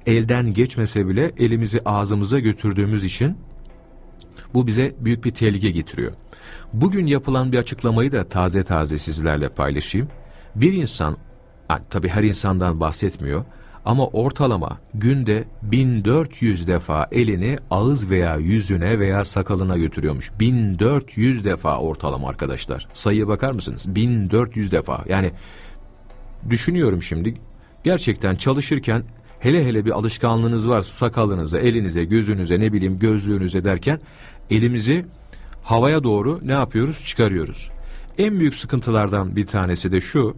elden geçmese bile elimizi ağzımıza götürdüğümüz için bu bize büyük bir tehlike getiriyor. Bugün yapılan bir açıklamayı da taze taze sizlerle paylaşayım. Bir insan, tabi her insandan bahsetmiyor ama ortalama günde 1400 defa elini ağız veya yüzüne veya sakalına götürüyormuş. 1400 defa ortalama arkadaşlar. Sayıya bakar mısınız? 1400 defa. Yani düşünüyorum şimdi gerçekten çalışırken Hele hele bir alışkanlığınız var sakalınıza, elinize, gözünüze, ne bileyim gözlüğünüze derken elimizi havaya doğru ne yapıyoruz? Çıkarıyoruz. En büyük sıkıntılardan bir tanesi de şu.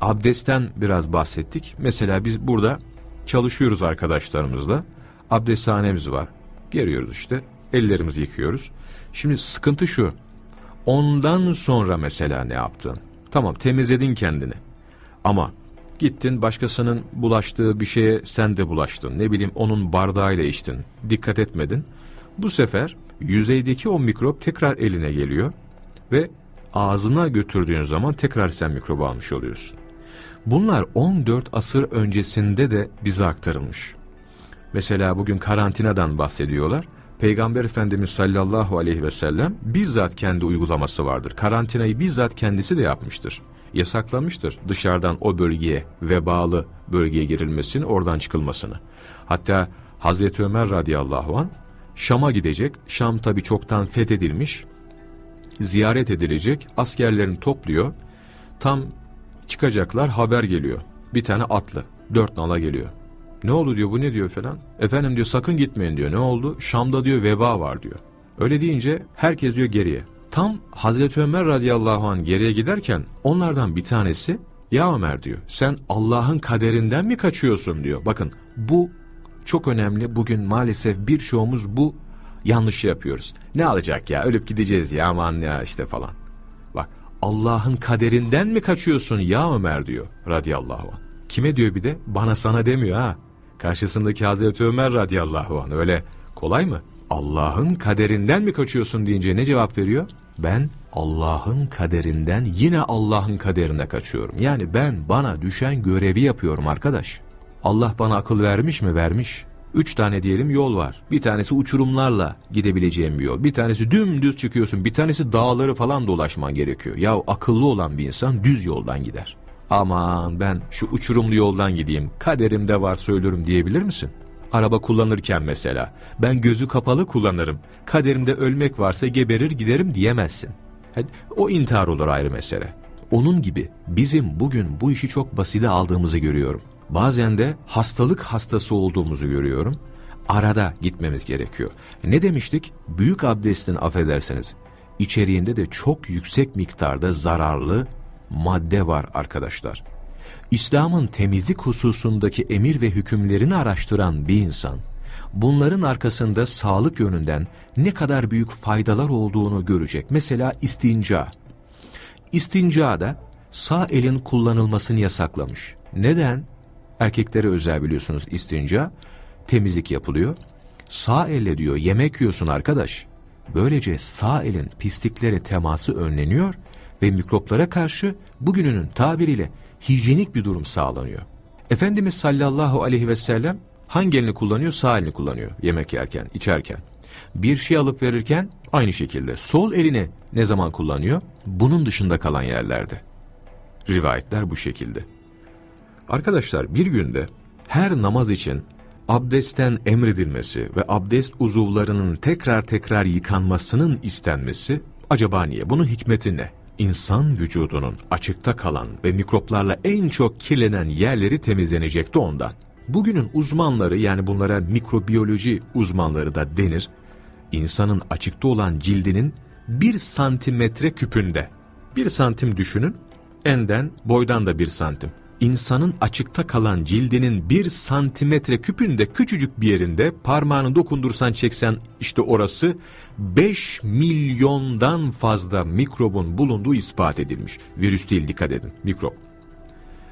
Abdestten biraz bahsettik. Mesela biz burada çalışıyoruz arkadaşlarımızla. Abdesthanemiz var. Geliyoruz işte. Ellerimizi yıkıyoruz. Şimdi sıkıntı şu. Ondan sonra mesela ne yaptın? Tamam temizledin kendini. Ama Gittin başkasının bulaştığı bir şeye sen de bulaştın. Ne bileyim onun bardağıyla içtin. Dikkat etmedin. Bu sefer yüzeydeki o mikrop tekrar eline geliyor ve ağzına götürdüğün zaman tekrar sen mikrobu almış oluyorsun. Bunlar 14 asır öncesinde de bize aktarılmış. Mesela bugün karantinadan bahsediyorlar. Peygamber Efendimiz sallallahu aleyhi ve sellem bizzat kendi uygulaması vardır. Karantinayı bizzat kendisi de yapmıştır yasaklamıştır dışarıdan o bölgeye vebalı bölgeye girilmesini oradan çıkılmasını. Hatta Hazreti Ömer radıyallahu an Şam'a gidecek. Şam tabi çoktan fethedilmiş. Ziyaret edilecek. Askerlerini topluyor. Tam çıkacaklar haber geliyor. Bir tane atlı. Dört nala geliyor. Ne oldu diyor bu ne diyor falan. Efendim diyor sakın gitmeyin diyor. Ne oldu? Şam'da diyor veba var diyor. Öyle deyince herkes diyor geriye. Tam Hazreti Ömer radıyallahu an geriye giderken onlardan bir tanesi ya Ömer diyor sen Allah'ın kaderinden mi kaçıyorsun diyor. Bakın bu çok önemli bugün maalesef bir çoğumuz bu yanlışı yapıyoruz. Ne alacak ya ölüp gideceğiz ya aman ya işte falan. Bak Allah'ın kaderinden mi kaçıyorsun ya Ömer diyor radıyallahu anh. Kime diyor bir de? Bana sana demiyor ha. Karşısındaki Hazreti Ömer radıyallahu anh öyle kolay mı? Allah'ın kaderinden mi kaçıyorsun deyince ne cevap veriyor? Ben Allah'ın kaderinden yine Allah'ın kaderine kaçıyorum. Yani ben bana düşen görevi yapıyorum arkadaş. Allah bana akıl vermiş mi? Vermiş. Üç tane diyelim yol var. Bir tanesi uçurumlarla gidebileceğim bir yol. Bir tanesi dümdüz çıkıyorsun. Bir tanesi dağları falan dolaşman gerekiyor. Ya akıllı olan bir insan düz yoldan gider. aman ben şu uçurumlu yoldan gideyim, kaderimde var söylüyorum diyebilir misin? Araba kullanırken mesela, ben gözü kapalı kullanırım, kaderimde ölmek varsa geberir giderim diyemezsin. O intihar olur ayrı mesele. Onun gibi bizim bugün bu işi çok basite aldığımızı görüyorum. Bazen de hastalık hastası olduğumuzu görüyorum. Arada gitmemiz gerekiyor. Ne demiştik? Büyük abdestin affederseniz içeriğinde de çok yüksek miktarda zararlı madde var arkadaşlar. İslam'ın temizlik hususundaki emir ve hükümlerini araştıran bir insan, bunların arkasında sağlık yönünden ne kadar büyük faydalar olduğunu görecek. Mesela istinca. İstinca da sağ elin kullanılmasını yasaklamış. Neden? Erkeklere özel biliyorsunuz istinca. Temizlik yapılıyor. Sağ elle diyor yemek yiyorsun arkadaş. Böylece sağ elin pisliklere teması önleniyor ve mikroplara karşı bugününün tabiriyle hijyenik bir durum sağlanıyor. Efendimiz sallallahu aleyhi ve sellem hangi elini kullanıyor? Sağ elini kullanıyor yemek yerken, içerken. Bir şey alıp verirken aynı şekilde sol elini ne zaman kullanıyor? Bunun dışında kalan yerlerde. Rivayetler bu şekilde. Arkadaşlar bir günde her namaz için abdestten emredilmesi ve abdest uzuvlarının tekrar tekrar yıkanmasının istenmesi acaba niye? Bunun hikmeti ne? İnsan vücudunun açıkta kalan ve mikroplarla en çok kirlenen yerleri temizlenecekti ondan. Bugünün uzmanları yani bunlara mikrobiyoloji uzmanları da denir. İnsanın açıkta olan cildinin bir santimetre küpünde. Bir santim düşünün, enden boydan da bir santim insanın açıkta kalan cildinin bir santimetre küpünde küçücük bir yerinde parmağını dokundursan çeksen işte orası 5 milyondan fazla mikrobun bulunduğu ispat edilmiş. Virüs değil dikkat edin mikrop.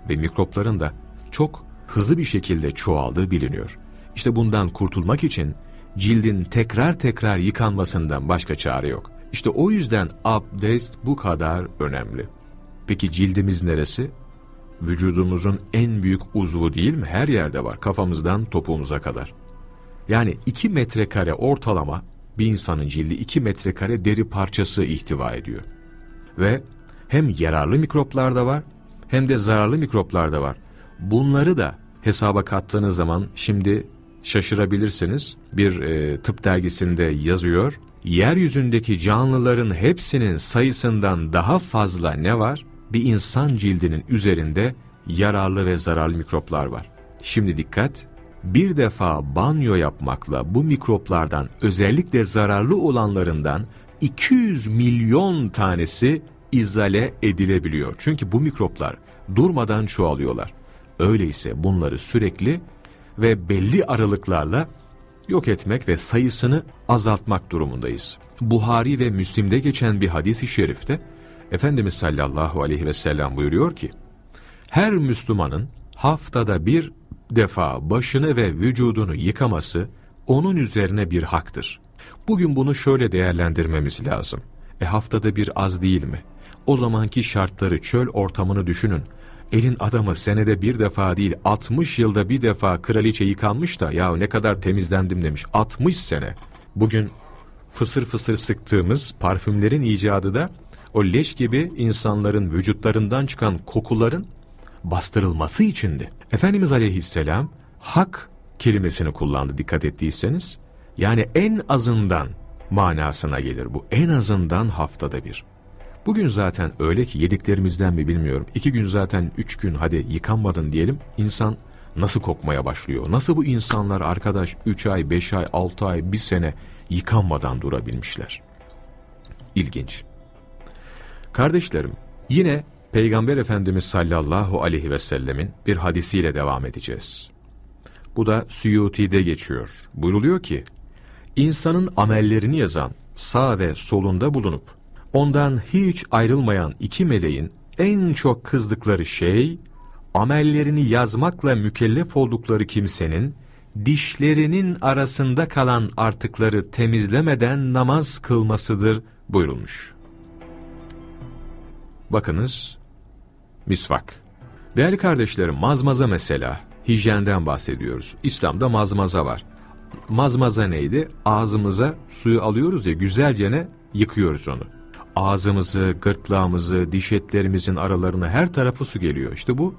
Ve mikropların da çok hızlı bir şekilde çoğaldığı biliniyor. İşte bundan kurtulmak için cildin tekrar tekrar yıkanmasından başka çare yok. İşte o yüzden abdest bu kadar önemli. Peki cildimiz neresi? Vücudumuzun en büyük uzvu değil mi? Her yerde var. Kafamızdan topuğumuza kadar. Yani 2 metrekare ortalama bir insanın cildi 2 metrekare deri parçası ihtiva ediyor. Ve hem yararlı mikroplar da var hem de zararlı mikroplar da var. Bunları da hesaba kattığınız zaman şimdi şaşırabilirsiniz. Bir e, tıp dergisinde yazıyor. Yeryüzündeki canlıların hepsinin sayısından daha fazla ne var? Bir insan cildinin üzerinde yararlı ve zararlı mikroplar var. Şimdi dikkat, bir defa banyo yapmakla bu mikroplardan özellikle zararlı olanlarından 200 milyon tanesi izale edilebiliyor. Çünkü bu mikroplar durmadan çoğalıyorlar. Öyleyse bunları sürekli ve belli aralıklarla yok etmek ve sayısını azaltmak durumundayız. Buhari ve Müslim'de geçen bir hadis-i şerifte Efendimiz sallallahu aleyhi ve sellem buyuruyor ki, her Müslümanın haftada bir defa başını ve vücudunu yıkaması onun üzerine bir haktır. Bugün bunu şöyle değerlendirmemiz lazım. E haftada bir az değil mi? O zamanki şartları, çöl ortamını düşünün. Elin adamı senede bir defa değil 60 yılda bir defa kraliçe yıkanmış da ya ne kadar temizlendim demiş 60 sene. Bugün fısır fısır sıktığımız parfümlerin icadı da o leş gibi insanların vücutlarından çıkan kokuların bastırılması içindi. Efendimiz aleyhisselam hak kelimesini kullandı dikkat ettiyseniz. Yani en azından manasına gelir bu. En azından haftada bir. Bugün zaten öyle ki yediklerimizden mi bilmiyorum. İki gün zaten üç gün hadi yıkanmadın diyelim. İnsan nasıl kokmaya başlıyor? Nasıl bu insanlar arkadaş üç ay, beş ay, altı ay, bir sene yıkanmadan durabilmişler? İlginç. Kardeşlerim, yine Peygamber Efendimiz sallallahu aleyhi ve sellemin bir hadisiyle devam edeceğiz. Bu da Suyuti'de geçiyor. Buyruluyor ki, insanın amellerini yazan sağ ve solunda bulunup, ondan hiç ayrılmayan iki meleğin en çok kızdıkları şey, amellerini yazmakla mükellef oldukları kimsenin, dişlerinin arasında kalan artıkları temizlemeden namaz kılmasıdır buyurulmuş. Bakınız, misvak. Değerli kardeşlerim, mazmaza mesela, hijyenden bahsediyoruz. İslam'da mazmaza var. Mazmaza neydi? Ağzımıza suyu alıyoruz ya, güzelce ne? Yıkıyoruz onu. ağzımızı, gırtlağımızı, diş etlerimizin aralarına her tarafı su geliyor. İşte bu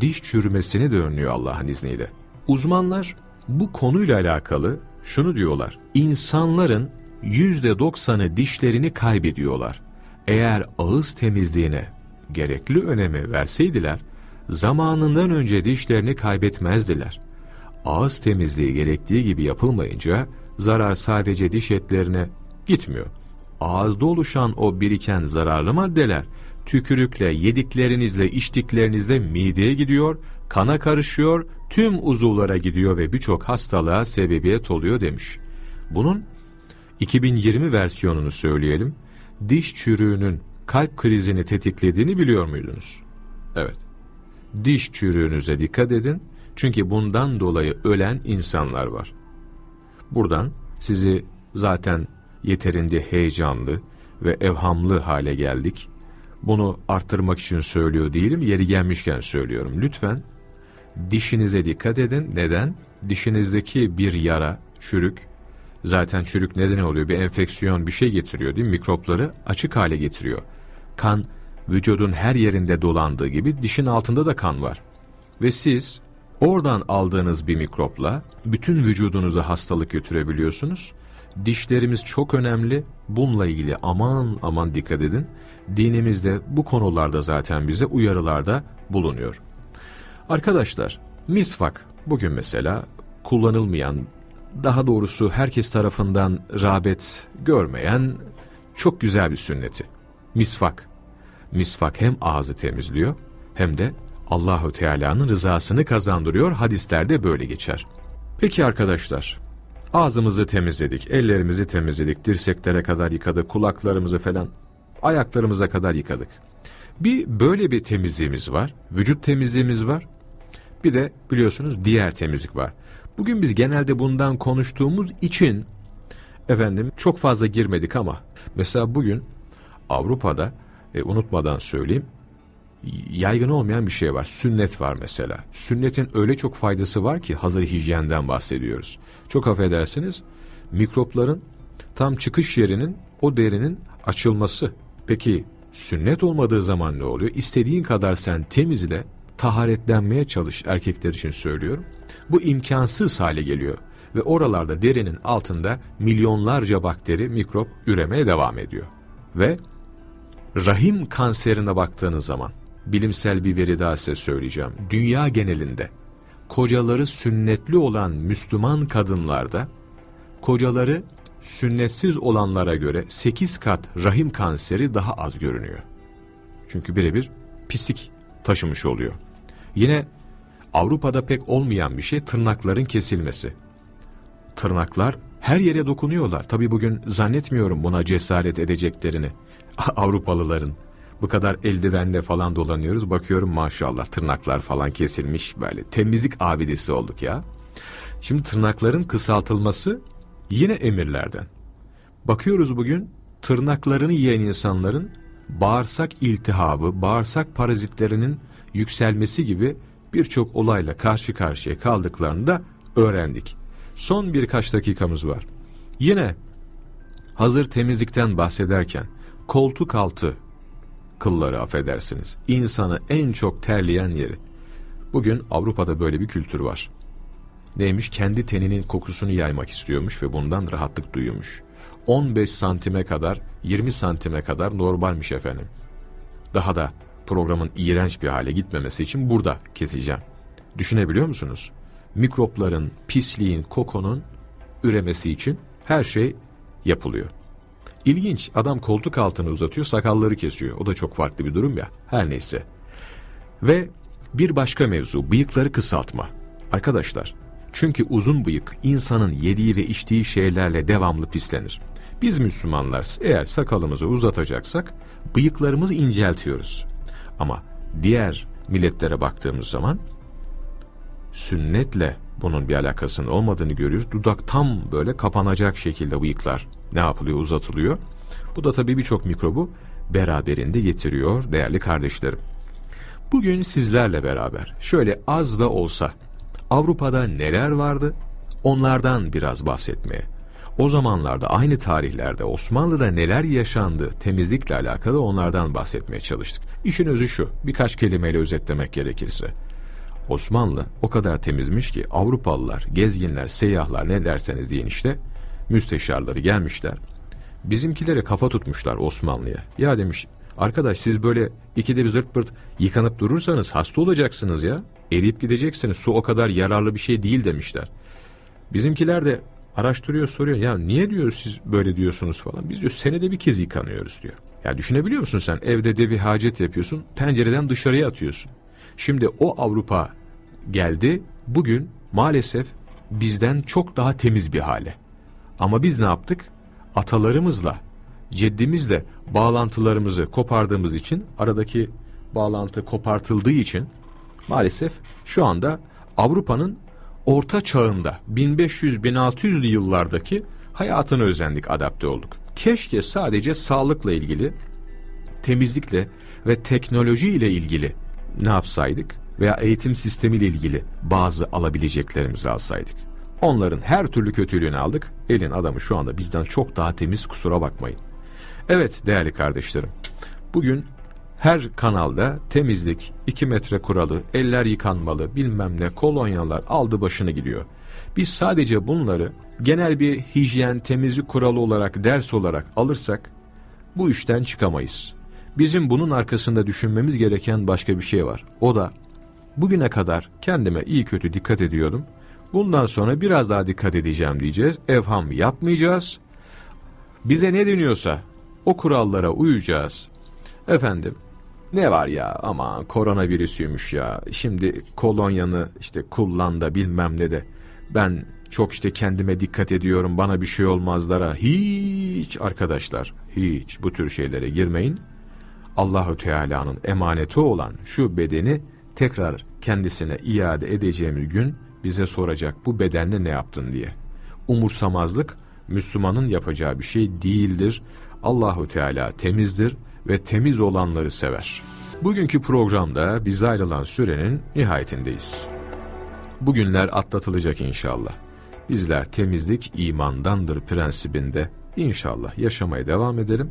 diş çürümesini de önlüyor Allah'ın izniyle. Uzmanlar bu konuyla alakalı şunu diyorlar. İnsanların %90'ı dişlerini kaybediyorlar. Eğer ağız temizliğine gerekli önemi verseydiler, zamanından önce dişlerini kaybetmezdiler. Ağız temizliği gerektiği gibi yapılmayınca zarar sadece diş etlerine gitmiyor. Ağızda oluşan o biriken zararlı maddeler tükürükle, yediklerinizle, içtiklerinizle mideye gidiyor, kana karışıyor, tüm uzuvlara gidiyor ve birçok hastalığa sebebiyet oluyor demiş. Bunun 2020 versiyonunu söyleyelim. Diş çürüğünün kalp krizini tetiklediğini biliyor muydunuz? Evet. Diş çürüğünüze dikkat edin. Çünkü bundan dolayı ölen insanlar var. Buradan sizi zaten yeterince heyecanlı ve evhamlı hale geldik. Bunu arttırmak için söylüyor değilim, yeri gelmişken söylüyorum. Lütfen dişinize dikkat edin. Neden? Dişinizdeki bir yara, çürük, zaten çürük neden oluyor? Bir enfeksiyon bir şey getiriyor değil mi? Mikropları açık hale getiriyor. Kan vücudun her yerinde dolandığı gibi dişin altında da kan var. Ve siz oradan aldığınız bir mikropla bütün vücudunuza hastalık götürebiliyorsunuz. Dişlerimiz çok önemli. Bununla ilgili aman aman dikkat edin. Dinimizde bu konularda zaten bize uyarılarda bulunuyor. Arkadaşlar, misvak bugün mesela kullanılmayan, daha doğrusu herkes tarafından rağbet görmeyen çok güzel bir sünneti. Misvak. Misvak hem ağzı temizliyor hem de Allahü Teala'nın rızasını kazandırıyor. Hadislerde böyle geçer. Peki arkadaşlar, ağzımızı temizledik, ellerimizi temizledik, dirseklere kadar yıkadık, kulaklarımızı falan ayaklarımıza kadar yıkadık. Bir böyle bir temizliğimiz var, vücut temizliğimiz var. Bir de biliyorsunuz diğer temizlik var. Bugün biz genelde bundan konuştuğumuz için efendim çok fazla girmedik ama mesela bugün Avrupa'da e, unutmadan söyleyeyim yaygın olmayan bir şey var. Sünnet var mesela. Sünnetin öyle çok faydası var ki hazır hijyenden bahsediyoruz. Çok affedersiniz mikropların tam çıkış yerinin o derinin açılması. Peki sünnet olmadığı zaman ne oluyor? İstediğin kadar sen temizle, taharetlenmeye çalış erkekler için söylüyorum. Bu imkansız hale geliyor ve oralarda derinin altında milyonlarca bakteri, mikrop üremeye devam ediyor. Ve rahim kanserine baktığınız zaman bilimsel bir veri daha size söyleyeceğim. Dünya genelinde kocaları sünnetli olan Müslüman kadınlarda kocaları sünnetsiz olanlara göre 8 kat rahim kanseri daha az görünüyor. Çünkü birebir pislik taşımış oluyor. Yine Avrupa'da pek olmayan bir şey tırnakların kesilmesi. Tırnaklar her yere dokunuyorlar. Tabi bugün zannetmiyorum buna cesaret edeceklerini. <laughs> Avrupalıların bu kadar eldivenle falan dolanıyoruz. Bakıyorum maşallah tırnaklar falan kesilmiş böyle. Temizlik abidesi olduk ya. Şimdi tırnakların kısaltılması yine emirlerden. Bakıyoruz bugün tırnaklarını yiyen insanların bağırsak iltihabı, bağırsak parazitlerinin yükselmesi gibi birçok olayla karşı karşıya kaldıklarını da öğrendik. Son birkaç dakikamız var. Yine hazır temizlikten bahsederken koltuk altı kılları affedersiniz. İnsanı en çok terleyen yeri. Bugün Avrupa'da böyle bir kültür var. Neymiş? Kendi teninin kokusunu yaymak istiyormuş ve bundan rahatlık duyuyormuş. 15 santime kadar, 20 santime kadar normalmiş efendim. Daha da programın iğrenç bir hale gitmemesi için burada keseceğim. Düşünebiliyor musunuz? Mikropların, pisliğin, kokonun üremesi için her şey yapılıyor. İlginç adam koltuk altını uzatıyor sakalları kesiyor. O da çok farklı bir durum ya. Her neyse. Ve bir başka mevzu bıyıkları kısaltma. Arkadaşlar çünkü uzun bıyık insanın yediği ve içtiği şeylerle devamlı pislenir. Biz Müslümanlar eğer sakalımızı uzatacaksak bıyıklarımızı inceltiyoruz. Ama diğer milletlere baktığımız zaman sünnetle bunun bir alakasının olmadığını görüyoruz. Dudak tam böyle kapanacak şekilde bıyıklar ne yapılıyor uzatılıyor. Bu da tabii birçok mikrobu beraberinde getiriyor değerli kardeşlerim. Bugün sizlerle beraber şöyle az da olsa Avrupa'da neler vardı onlardan biraz bahsetmeye, o zamanlarda aynı tarihlerde Osmanlı'da neler yaşandı temizlikle alakalı onlardan bahsetmeye çalıştık. İşin özü şu birkaç kelimeyle özetlemek gerekirse. Osmanlı o kadar temizmiş ki Avrupalılar, gezginler, seyyahlar ne derseniz deyin işte müsteşarları gelmişler. Bizimkilere kafa tutmuşlar Osmanlı'ya. Ya demiş arkadaş siz böyle ikide bir zırt pırt yıkanıp durursanız hasta olacaksınız ya. Eriyip gideceksiniz su o kadar yararlı bir şey değil demişler. Bizimkiler de araştırıyor soruyor ya niye diyor siz böyle diyorsunuz falan. Biz diyor senede bir kez yıkanıyoruz diyor. Ya düşünebiliyor musun sen evde devi hacet yapıyorsun pencereden dışarıya atıyorsun. Şimdi o Avrupa geldi bugün maalesef bizden çok daha temiz bir hale. Ama biz ne yaptık? Atalarımızla, ceddimizle bağlantılarımızı kopardığımız için aradaki bağlantı kopartıldığı için maalesef şu anda Avrupa'nın orta çağında 1500-1600'lü yıllardaki hayatını özendik, adapte olduk. Keşke sadece sağlıkla ilgili, temizlikle ve teknoloji ile ilgili ne yapsaydık veya eğitim sistemiyle ilgili bazı alabileceklerimizi alsaydık. Onların her türlü kötülüğünü aldık. Elin adamı şu anda bizden çok daha temiz kusura bakmayın. Evet değerli kardeşlerim. Bugün her kanalda temizlik, 2 metre kuralı, eller yıkanmalı, bilmem ne, kolonyalar aldı başını gidiyor. Biz sadece bunları genel bir hijyen, temizlik kuralı olarak, ders olarak alırsak bu işten çıkamayız. Bizim bunun arkasında düşünmemiz gereken başka bir şey var. O da bugüne kadar kendime iyi kötü dikkat ediyordum. Bundan sonra biraz daha dikkat edeceğim diyeceğiz. Evham yapmayacağız. Bize ne deniyorsa o kurallara uyacağız. Efendim ne var ya ama koronavirüsüymüş ya. Şimdi kolonyanı işte kullan da bilmem ne de. Ben çok işte kendime dikkat ediyorum bana bir şey olmazlara. Hiç arkadaşlar hiç bu tür şeylere girmeyin. Allahu Teala'nın emaneti olan şu bedeni tekrar kendisine iade edeceğimiz gün bize soracak bu bedenle ne yaptın diye. Umursamazlık Müslümanın yapacağı bir şey değildir. Allahu Teala temizdir ve temiz olanları sever. Bugünkü programda bize ayrılan sürenin nihayetindeyiz. Bugünler atlatılacak inşallah. Bizler temizlik imandandır prensibinde inşallah yaşamaya devam edelim.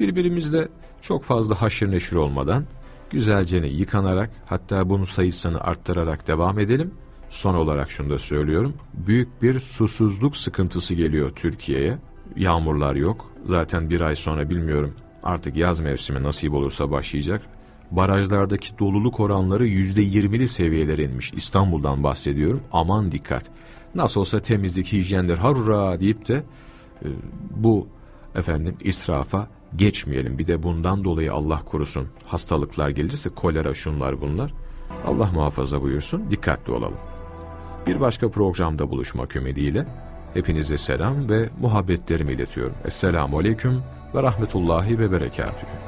Birbirimizle çok fazla haşır neşir olmadan güzelce yıkanarak hatta bunun sayısını arttırarak devam edelim. Son olarak şunu da söylüyorum. Büyük bir susuzluk sıkıntısı geliyor Türkiye'ye. Yağmurlar yok. Zaten bir ay sonra bilmiyorum artık yaz mevsimi nasip olursa başlayacak. Barajlardaki doluluk oranları yüzde yirmili seviyelere inmiş. İstanbul'dan bahsediyorum. Aman dikkat. Nasıl olsa temizlik, hijyendir harura deyip de e, bu efendim israfa geçmeyelim. Bir de bundan dolayı Allah korusun hastalıklar gelirse kolera şunlar bunlar. Allah muhafaza buyursun. Dikkatli olalım. Bir başka programda buluşmak ümidiyle hepinize selam ve muhabbetlerimi iletiyorum. Esselamu Aleyküm ve Rahmetullahi ve Berekatühü.